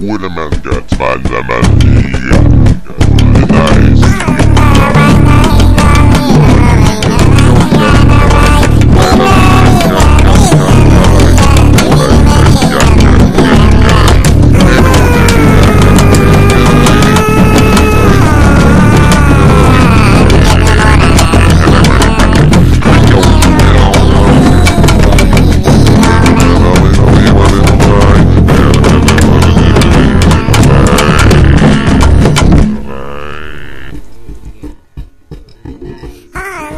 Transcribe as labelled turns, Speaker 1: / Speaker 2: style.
Speaker 1: Man gött vandra man liga Nice